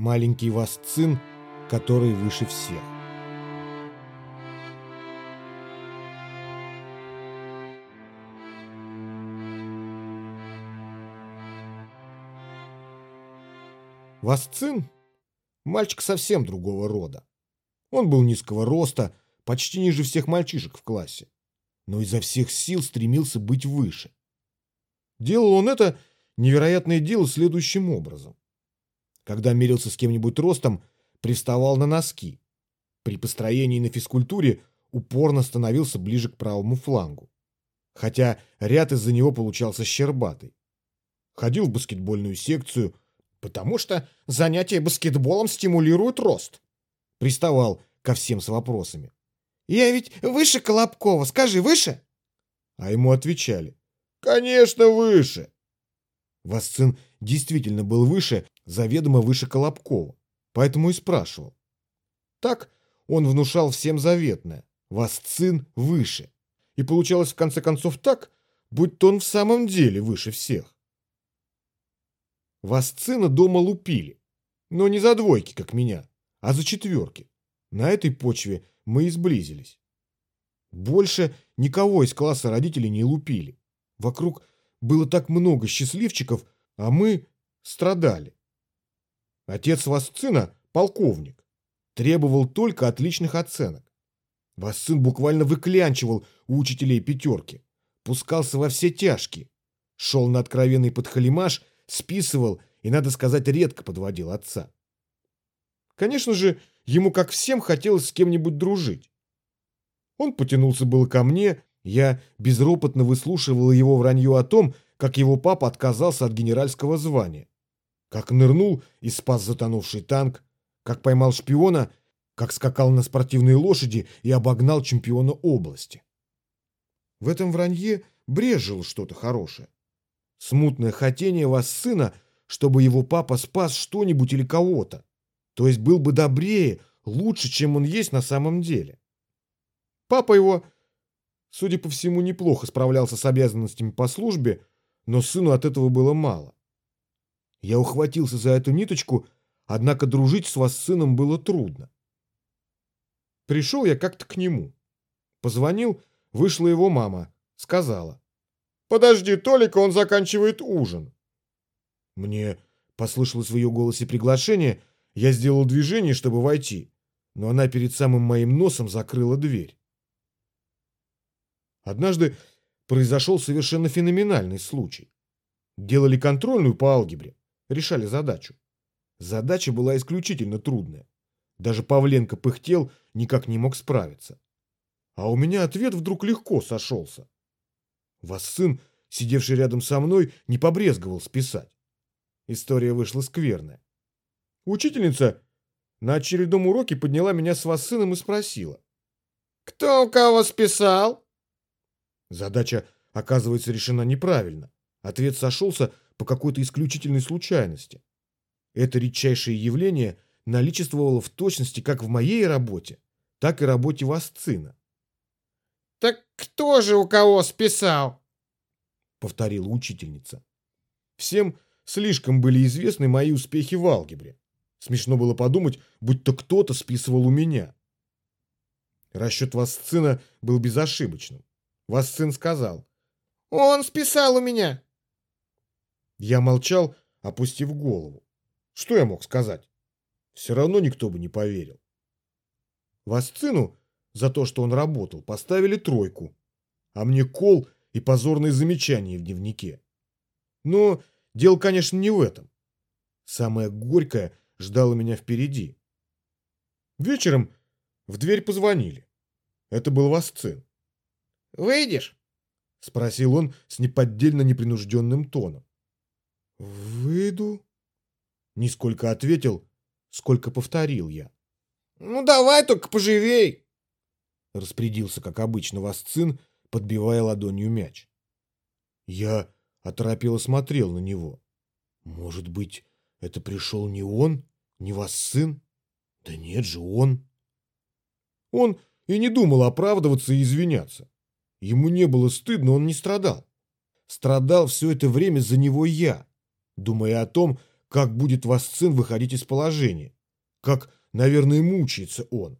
маленький Васцин, который выше всех. Васцин – мальчик совсем другого рода. Он был низкого роста, почти ниже всех мальчишек в классе, но изо всех сил стремился быть выше. Делал он это невероятное дело следующим образом. Когда мерился с кем-нибудь ростом, приставал на носки. При построении на физкультуре упорно становился ближе к правому флангу. Хотя ряд из-за него получался щербатый. Ходил в баскетбольную секцию, потому что занятия баскетболом стимулируют рост. Приставал ко всем с вопросами. «Я ведь выше Колобкова, скажи, выше?» А ему отвечали. «Конечно, выше!» Васцин действительно был выше, заведомо выше Колобкова, поэтому и спрашивал. Так он внушал всем заветное. Васцин выше. И получалось в конце концов так, будто он в самом деле выше всех. Васцина дома лупили. Но не за двойки, как меня, а за четверки. На этой почве мы и сблизились. Больше никого из класса родителей не лупили. Вокруг было так много счастливчиков, а мы страдали. Отец Васцина, полковник, требовал только отличных оценок. Васцин буквально выклянчивал у учителей пятерки, пускался во все тяжкие, шел на откровенный подхалимаш списывал и, надо сказать, редко подводил отца. Конечно же, ему, как всем, хотелось с кем-нибудь дружить. Он потянулся было ко мне, я безропотно выслушивал его вранье о том, как его папа отказался от генеральского звания, как нырнул и спас затонувший танк, как поймал шпиона, как скакал на спортивной лошади и обогнал чемпиона области. В этом вранье брежило что-то хорошее. Смутное хотение вас сына, чтобы его папа спас что-нибудь или кого-то. То есть был бы добрее, лучше, чем он есть на самом деле. Папа его, судя по всему, неплохо справлялся с обязанностями по службе, но сыну от этого было мало. Я ухватился за эту ниточку, однако дружить с вас сыном было трудно. Пришел я как-то к нему. Позвонил, вышла его мама, сказала. Подожди, Толика, он заканчивает ужин. Мне послышалось в ее голосе приглашение, я сделал движение, чтобы войти, но она перед самым моим носом закрыла дверь. Однажды произошел совершенно феноменальный случай. Делали контрольную по алгебре, решали задачу. Задача была исключительно трудная. Даже Павленко пыхтел, никак не мог справиться. А у меня ответ вдруг легко сошелся. Вас сын, сидевший рядом со мной, не побрезговал списать. История вышла скверная. Учительница на очередном уроке подняла меня с вас сыном и спросила. «Кто у кого списал?» Задача, оказывается, решена неправильно. Ответ сошелся по какой-то исключительной случайности. Это редчайшее явление наличествовало в точности как в моей работе, так и работе вас сына. «Так кто же у кого списал?» — повторила учительница. Всем слишком были известны мои успехи в алгебре. Смешно было подумать, будто кто-то списывал у меня. Расчет Васцина был безошибочным. Васцин сказал. «Он списал у меня!» Я молчал, опустив голову. Что я мог сказать? Все равно никто бы не поверил. Васцину за то, что он работал, поставили тройку, а мне кол и позорные замечания в дневнике. Но дело, конечно, не в этом. Самое горькое ждало меня впереди. Вечером в дверь позвонили. Это был Васцин. «Выйдешь?» — спросил он с неподдельно непринужденным тоном. «Выйду?» — нисколько ответил, сколько повторил я. «Ну давай только поживей!» Распорядился, как обычно, Васцин, подбивая ладонью мяч. Я оторопело смотрел на него. Может быть, это пришел не он, не Васцин? Да нет же, он. Он и не думал оправдываться и извиняться. Ему не было стыдно, он не страдал. Страдал все это время за него я, думая о том, как будет Васцин выходить из положения. Как, наверное, мучается он.